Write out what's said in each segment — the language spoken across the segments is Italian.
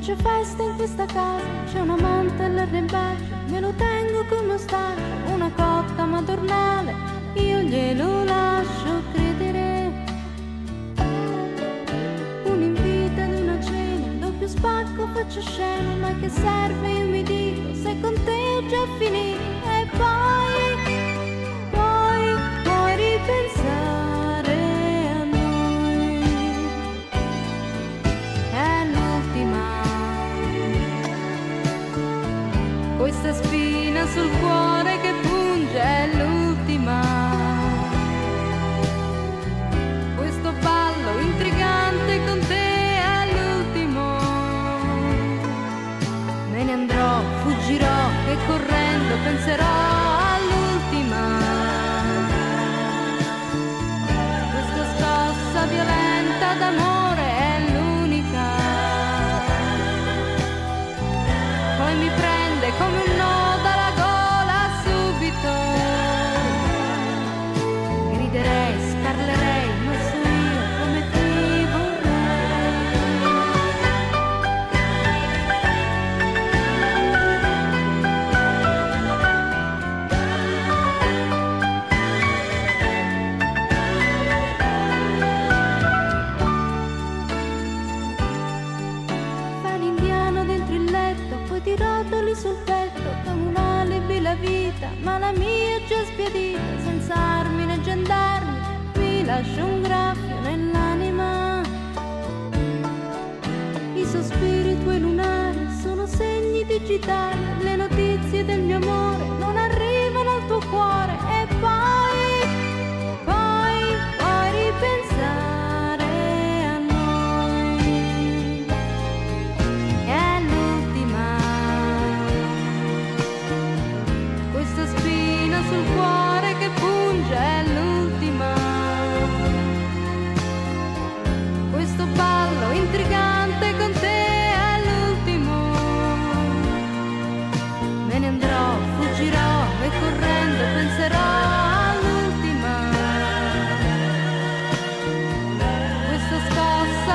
c'è festa in questa casa, c'è un amante all'arrembaggio, me lo tengo come ostaggio, una cotta madornale, io glielo lascio credere. Un invito ad una cena, doppio spacco faccio scena, ma che serve io mi dico, se con te ho già finito e poi, spina sul cuore che punge è l'ultima. Questo ballo intrigante con te è l'ultimo. Me ne andrò, fuggirò e correndo penserò rotoli sul petto come un alibi la vita, ma la mia è già spiadita, senza armi né gendarmi, mi lascia un graffio nell'anima. I sospiri tuoi lunari sono segni digitali, le notizie del mio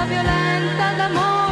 violenta d'amore.